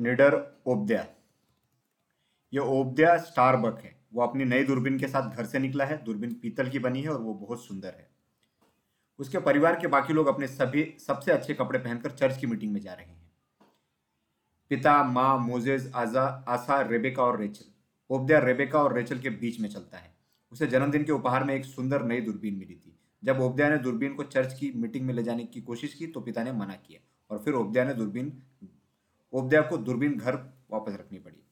निडर ओब्द्या। ये ओब्द्या स्टारबक है। वो अपनी नई दूरबीन के साथ घर से निकला है। दूरबीन पीतल की बनी है और वो बहुत सुंदर है। उसके परिवार के बाकी लोग अपने सभी, सबसे अच्छे कपड़े पहनकर चर्च की मीटिंग में जा रहे हैं। पिता, माँ मोजेज आजा, आसा, रेबेका और रेचल। ओब्द्या रेबेका और रेचल के बीच में चलता है। उसे जन्मदिन के उपहार में एक सुंदर नई दूरबीन मिली थी। जब ओब्द्या ने दूरबीन को चर्च की मीटिंग में ले जाने की कोशिश की तो पिता ने मना किया और फिर ओब्द्या ने दूरबीन ओब्द्या को दूरबीन घर वापस रखनी पड़ी।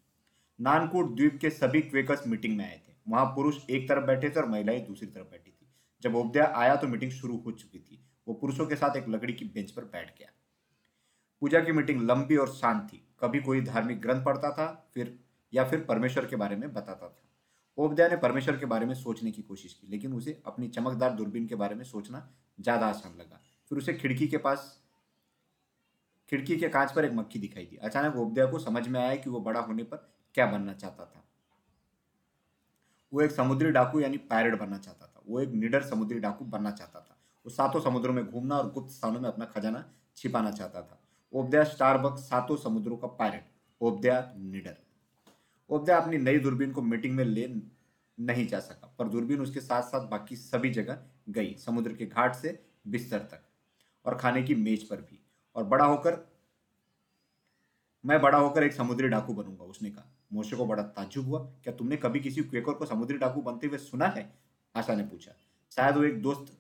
नानकूट द्वीप के सभी क्वेकर्स मीटिंग में आए थे। वहाँ पुरुष एक तरफ़ बैठे थे और महिलाएँ दूसरी तरफ़ बैठी थी। जब ओब्द्या आया तो मीटिंग शुरू हो चुकी थी। वो पुरुषों के साथ एक लकड़ी की बेंच पर बैठ गया। पूजा की मीटिंग लंबी और शांत थी। कभी कोई धार्मिक ग्रंथ पढ़ता था, फिर या फिर परमेश्वर के बारे में बताता था। ओबदया ने परमेश्वर के बारे में सोचने की कोशिश की, लेकिन उसे अपनी चमकदार दूरबीन के बारे में सोचना ज़्यादा आसान लगा। फिर उसे खिड़की के पास खिड़की के कांच पर एक मक्खी दिखाई दी। अचानक ओबदया को समझ में आया कि वो बड़ा होने पर क्या बनना चाहता था। वो एक समुद्री डाकू यानी पायरेट बनना चाहता था। वो एक निडर समुद्री डाकू बनना चाहता था। वो सातों समुद्रों में घूमना और गुप्त स्थानों में अपना खजाना छिपाना चाहता था। ओबदया स्टारबक सातों समुद्रों का पायरेट ओबदया निडर। ओबदया अपनी नई दूरबीन को मीटिंग में ले नहीं जा सका, पर दूरबीन उसके साथ साथ बाकी सभी जगह गई, समुद्र के घाट से बिस्तर तक और खाने की मेज पर भी। और बड़ा होकर, मैं बड़ा होकर एक समुद्री डाकू बनूँगा, उसने कहा। मोशे को बड़ा ताजुब हुआ। क्या तुमने कभी किसी क्वेकर को समुद्री डाकू बनते हुए सुना है? आशा ने पूछा। शायद वो एक दोस्त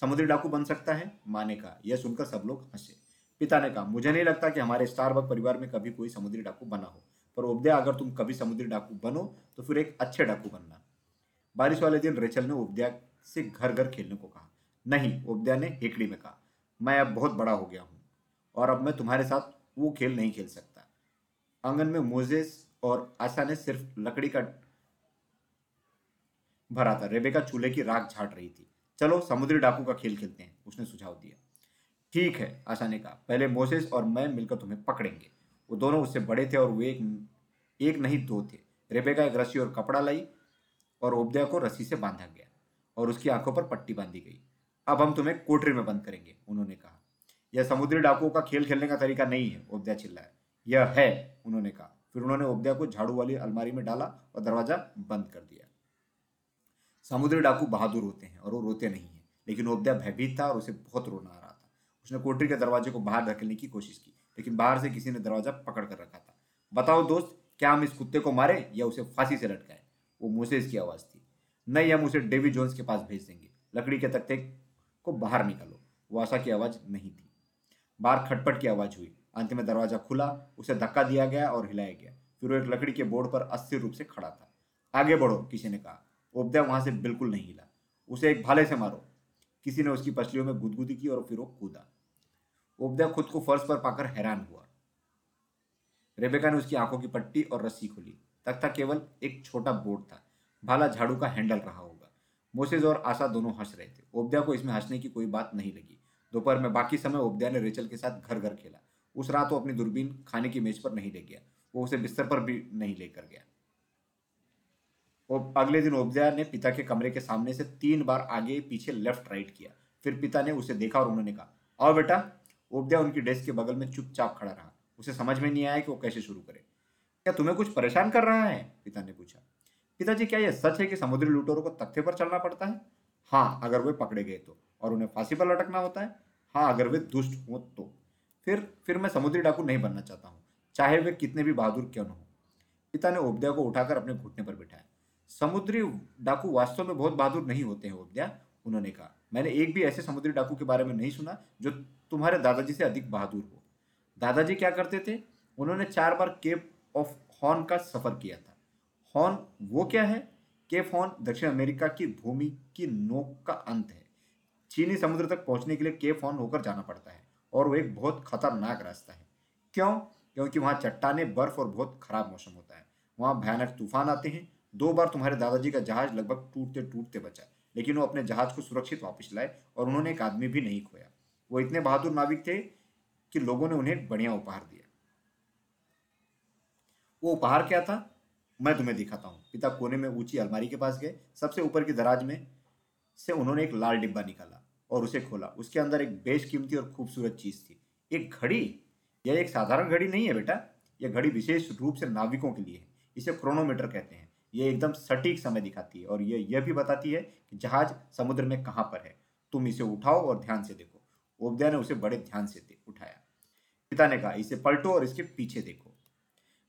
समुद्री डाकू बन सकता है, माँ ने कहा। यह सुनकर सब लोग हंसे। पिता ने कहा, मुझे नहीं लगता कि हमारे स्टारबक परिवार में कभी कोई समुद्री डाकू बना हो। पर उपदया अगर तुम कभी समुद्री डाकू बनो तो फिर एक अच्छे डाकू बनना। बारिश वाले दिन रेचल ने उपदया से घर घर खेलने को कहा। नहीं उपदया ने हेकड़ी में कहा। मैं अब बहुत बड़ा हो गया हूँ। और अब मैं तुम्हारे साथ वो खेल नहीं खेल सकता। आँगन में मोजेस और आशा ने सिर्फ़ लकड़ी का भरा था। रेबेका चूल्हे की राख झाड़ रही थी। चलो, समुद्री डाकू का खेल खेलते हैं, उसने सुझाव दिया। ठीक है, आशा ने कहा। पहले मोसेस और मैं मिलकर तुम्हें पकड़ेंगे। वो दोनों उससे बड़े थे और वो एक एक नहीं, दो थे। रेबेका एक रस्सी और कपड़ा लाई और ओबदया को रस्सी से बांधा गया और उसकी आँखों पर पट्टी बांधी गई। अब हम तुम्हें कोठरी में बंद करेंगे, उन्होंने कहा। यह समुद्री डाकुओं का खेल खेलने का तरीका नहीं है ओबदया चिल्लाया। यह है, उन्होंने कहा। फिर उन्होंने ओबदया को झाड़ू वाली अलमारी में डाला और दरवाज़ा बंद कर दिया। समुद्री डाकू बहादुर होते हैं और वो रोते नहीं है, लेकिन ओबदया भयभीत था और उसे बहुत रोना आ रहा था। उसने कोठरी के दरवाजे को बाहर धकेलने की कोशिश की, लेकिन बाहर से किसी ने दरवाज़ा पकड़ कर रखा था। बताओ दोस्त, क्या हम इस कुत्ते को मारे या उसे फांसी से लटकाए? वो मुसेस की आवाज़ थी। नहीं, हम उसे डेवी जोन्स के पास भेज देंगे। लकड़ी के तख्ते को बाहर निकालो। वो आशा की आवाज़ नहीं थी। बाहर खटपट की आवाज़ हुई। अंत में दरवाज़ा खुला, उसे धक्का दिया गया और हिलाया गया। फिर वो एक लकड़ी के बोर्ड पर अस्थिर रूप से खड़ा था। आगे बढ़ो, किसी ने कहा। ओबदा वहाँ से बिल्कुल नहीं हिला। उसे एक भाले से मारो। किसी ने उसकी पछलियों में गुदगुदी की और फिर वो कूदा। ओबदा खुद को फर्श पर पाकर हैरान हुआ। रेबेका ने उसकी आँखों की पट्टी और रस्सी खोली। तख्ता केवल एक छोटा बोर्ड था। भाला झाड़ू का हैंडल रहा होगा। मोसेज और आशा दोनों हंस रहे थे। ओबद्या को इसमें हंसने की कोई बात नहीं लगी। दोपहर में बाकी समय ओबद्या ने रेचल के साथ घर घर खेला। उस रात वो अपनी दूरबीन खाने की मेज पर नहीं ले गया। वो उसे बिस्तर पर भी नहीं लेकर गया। अगले दिन ओबद्या ने पिता के कमरे के सामने से तीन बार आगे पीछे लेफ़्ट राइट किया। फिर पिता ने उसे देखा और उन्होंने कहा, आओ बेटा। ओबद्या उनकी डेस्क के बगल में चुपचाप खड़ा रहा। उसे समझ में नहीं आया कि वो कैसे शुरू करे। क्या तुम्हें कुछ परेशान कर रहा है? पिता ने पूछा। पिताजी, क्या यह सच है कि समुद्री लुटेरों को तख्ते पर चलना पड़ता है? हाँ अगर वे पकड़े गए तो। और उन्हें फांसी पर लटकना होता है। हाँ अगर वे दुष्ट हो तो। फिर फिर मैं समुद्री डाकू नहीं बनना चाहता हूँ। चाहे वे कितने भी बहादुर क्यों न हो। पिता ने ओबद्या को उठाकर अपने घुटने पर बिठाया। समुद्री डाकू वास्तव में बहुत बहादुर नहीं होते हैं, ओबद्या, उन्होंने कहा। मैंने एक भी ऐसे समुद्री डाकू के बारे में नहीं सुना जो तुम्हारे दादाजी से अधिक बहादुर हो। दादाजी क्या करते थे? उन्होंने चार बार केप ऑफ़ हॉर्न का सफ़र किया था। हॉर्न वो क्या है? केप हॉर्न दक्षिण अमेरिका की भूमि की नोक का अंत है। चीनी समुद्र तक पहुँचने के लिए केप हॉर्न होकर जाना पड़ता है और वो एक बहुत खतरनाक रास्ता है। क्यों? क्योंकि वहाँ चट्टाने, बर्फ़ और बहुत खराब मौसम होता है। वहाँ भयानक तूफ़ान आते हैं। दो बार तुम्हारे दादाजी का जहाज़ लगभग टूटते टूटते बचा। लेकिन वो अपने जहाज़ को सुरक्षित वापस लाए और उन्होंने एक आदमी भी नहीं खोया। वो इतने बहादुर नाविक थे कि लोगों ने उन्हें बढ़िया उपहार दिया। वो उपहार क्या था? मैं तुम्हें दिखाता हूँ। पिता कोने में ऊँची अलमारी के पास गए, सबसे ऊपर की दराज में से उन्होंने एक लाल डिब्बा निकाला और उसे खोला। उसके अंदर एक बेशकीमती और खूबसूरत चीज़ थी। एक घड़ी? यह एक साधारण घड़ी नहीं है बेटा। यह घड़ी विशेष रूप से नाविकों के लिए है। इसे क्रोनोमीटर कहते हैं। ये एकदम सटीक समय दिखाती है और ये यह भी बताती है कि जहाज़ समुद्र में कहाँ पर है। तुम इसे उठाओ और ध्यान से देखो। ओबद्या ने उसे बड़े ध्यान से उठाया। पिता ने कहा, इसे पलटो और इसके पीछे देखो।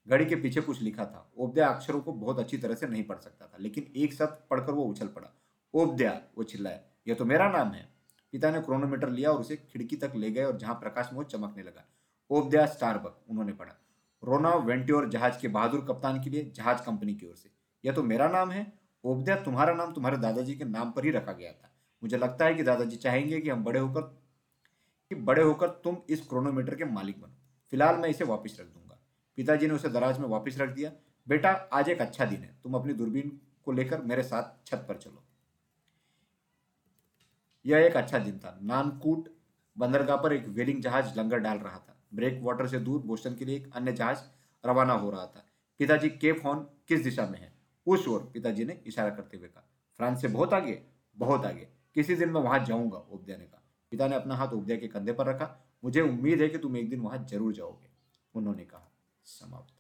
घड़ी के पीछे कुछ लिखा था, ओबद्या अक्षरों को बहुत अच्छी तरह से नहीं पढ़ सकता था, लेकिन एक शब्द पढ़कर वो उछल पड़ा, ओबद्या, वो चिल्लाया, यह तो मेरा नाम है। पिता ने क्रोनोमीटर लिया और उसे खिड़की तक ले गए और जहाँ प्रकाश मोह चमकने लगा, ओबद्या स्टारबक, उन्होंने पढ़ा, रोना वेंट्योर जहाज़ के बहादुर कप्तान के लिए जहाज़ कंपनी की ओर से, यह तो मेरा नाम है, ओबद्या तुम्हारा नाम तुम्हारे दादाजी के नाम पर ही रखा गया था, मुझे लगता है कि दादाजी चाहेंगे कि हम बड़े होकर, कि बड़े होकर तुम इस क्रोनोमीटर के मालिक बनो, फ़िलहाल मैं इसे वापस रख दूँगा। पिताजी ने उसे दराज में वापस रख दिया। बेटा, आज एक अच्छा दिन है। तुम अपनी दूरबीन को लेकर मेरे साथ छत पर चलो। यह एक अच्छा दिन था। नानकूट बंदरगाह पर एक वेलिंग जहाज़ लंगर डाल रहा था। ब्रेक वाटर से दूर बोस्टन के लिए एक अन्य जहाज़ रवाना हो रहा था। पिताजी, केप हॉर्न किस दिशा में है? उस ओर, पिताजी ने इशारा करते हुए कहा। फ्रांस से बहुत आगे? बहुत आगे। किसी दिन मैं वहाँ जाऊँगा उपदया ने कहा। पिता ने अपना हाथ उपदया के कंधे पर रखा। मुझे उम्मीद है कि तुम एक दिन वहाँ ज़रूर जाओगे, उन्होंने कहा। sum up